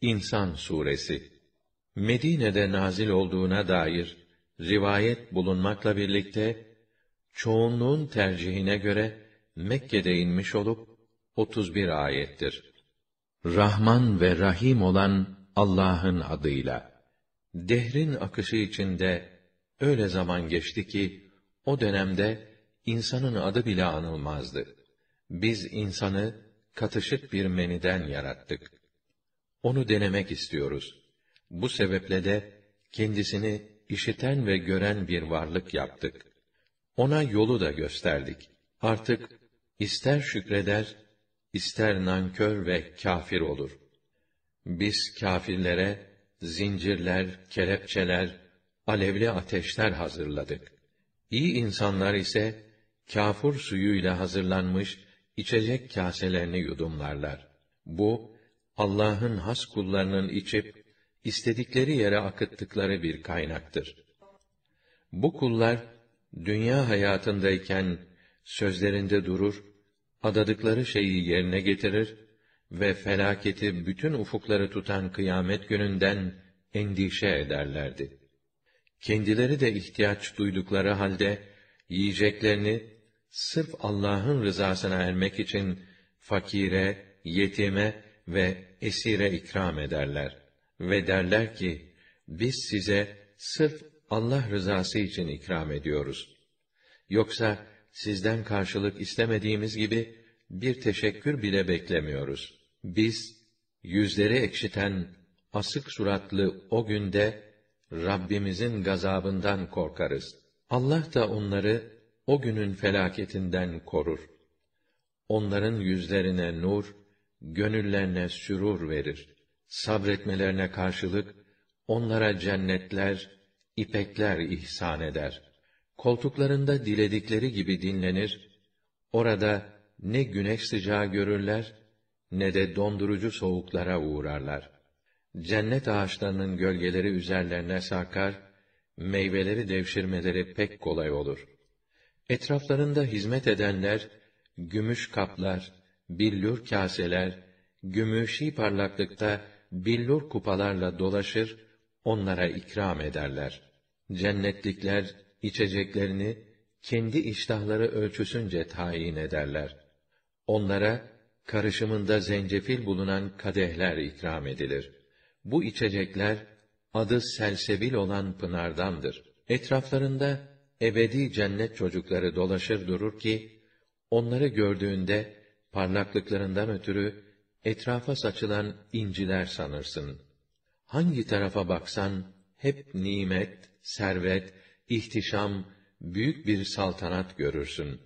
İnsan suresi Medine'de nazil olduğuna dair rivayet bulunmakla birlikte çoğunluğun tercihine göre Mekke'de inmiş olup 31 ayettir. Rahman ve Rahim olan Allah'ın adıyla. Dehrin akışı içinde öyle zaman geçti ki o dönemde insanın adı bile anılmazdı. Biz insanı katışık bir meniden yarattık. Onu denemek istiyoruz. Bu sebeple de kendisini işiten ve gören bir varlık yaptık. Ona yolu da gösterdik. Artık ister şükreder, ister nankör ve kafir olur. Biz kâfirlere zincirler, kelepçeler, alevli ateşler hazırladık. İyi insanlar ise kâfur suyuyla hazırlanmış içecek kâselerini yudumlarlar. Bu Allah'ın has kullarının içip istedikleri yere akıttıkları bir kaynaktır. Bu kullar dünya hayatındayken sözlerinde durur, adadıkları şeyi yerine getirir ve felaketi bütün ufukları tutan kıyamet gününden endişe ederlerdi. Kendileri de ihtiyaç duydukları halde yiyeceklerini sırf Allah'ın rızasına ermek için fakire, yetime ve esire ikram ederler ve derler ki biz size sırf Allah rızası için ikram ediyoruz. Yoksa sizden karşılık istemediğimiz gibi bir teşekkür bile beklemiyoruz. Biz yüzleri ekşiten asık suratlı o günde Rabbimizin gazabından korkarız. Allah da onları o günün felaketinden korur. Onların yüzlerine nur, gönüllerine sürur verir. Sabretmelerine karşılık onlara cennetler, ipekler ihsan eder. Koltuklarında diledikleri gibi dinlenir. Orada ne güneş sıcağı görürler ne de dondurucu soğuklara uğrarlar. Cennet ağaçlarının gölgeleri üzerlerine sarkar, meyveleri devşirmeleri pek kolay olur. Etraflarında hizmet edenler, gümüş kaplar, billur kaseler, gümüşi parlaklıkta billur kupalarla dolaşır, onlara ikram ederler. Cennetlikler içeceklerini kendi iştahları ölçüsünce tayin ederler. Onlara karışımında zencefil bulunan kadehler ikram edilir. Bu içecekler adı selsebil olan pınardandır. Etraflarında ebedi cennet çocukları dolaşır durur ki onları gördüğünde parlaklıklarından ötürü etrafa saçılan inciler sanırsın. Hangi tarafa baksan hep nimet, servet, ihtişam, büyük bir saltanat görürsün.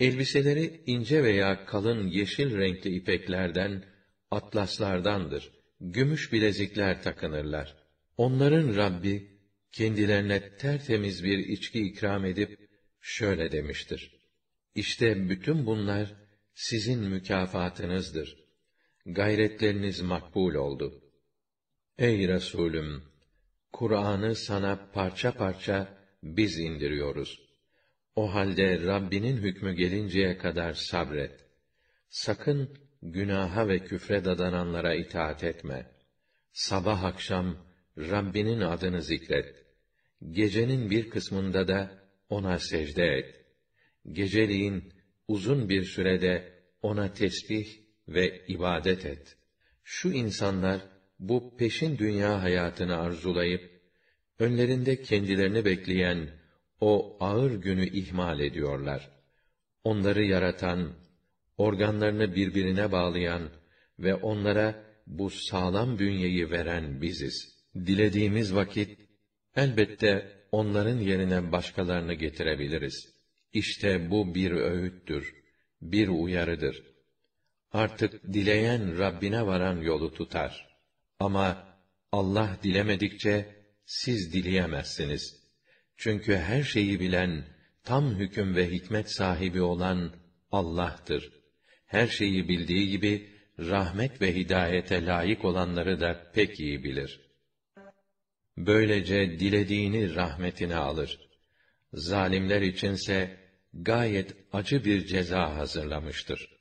Elbiseleri ince veya kalın yeşil renkli ipeklerden, atlaslardandır. Gümüş bilezikler takınırlar. Onların Rabbi kendilerine tertemiz bir içki ikram edip şöyle demiştir: İşte bütün bunlar sizin mükafatınızdır. Gayretleriniz makbul oldu. Ey Resulüm, Kur'an'ı sana parça parça biz indiriyoruz. O halde Rabbinin hükmü gelinceye kadar sabret. Sakın günaha ve küfre dadananlara itaat etme. Sabah akşam Rabbinin adını zikret. Gecenin bir kısmında da ona secde et. Geceliğin uzun bir sürede ona tesbih ve ibadet et. Şu insanlar bu peşin dünya hayatını arzulayıp önlerinde kendilerini bekleyen o ağır günü ihmal ediyorlar. Onları yaratan, organlarını birbirine bağlayan ve onlara bu sağlam bünyeyi veren biziz. Dilediğimiz vakit elbette onların yerine başkalarını getirebiliriz. İşte bu bir öğüttür, bir uyarıdır. Artık dileyen Rabbine varan yolu tutar. Ama Allah dilemedikçe siz dileyemezsiniz. Çünkü her şeyi bilen, tam hüküm ve hikmet sahibi olan Allah'tır. Her şeyi bildiği gibi rahmet ve hidayete layık olanları da pek iyi bilir. Böylece dilediğini rahmetine alır. Zalimler içinse gayet acı bir ceza hazırlamıştır.